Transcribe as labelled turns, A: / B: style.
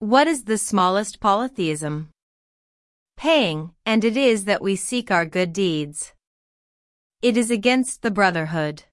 A: What is the smallest polytheism? Paying, and it is that we seek our good deeds. It is against the brotherhood.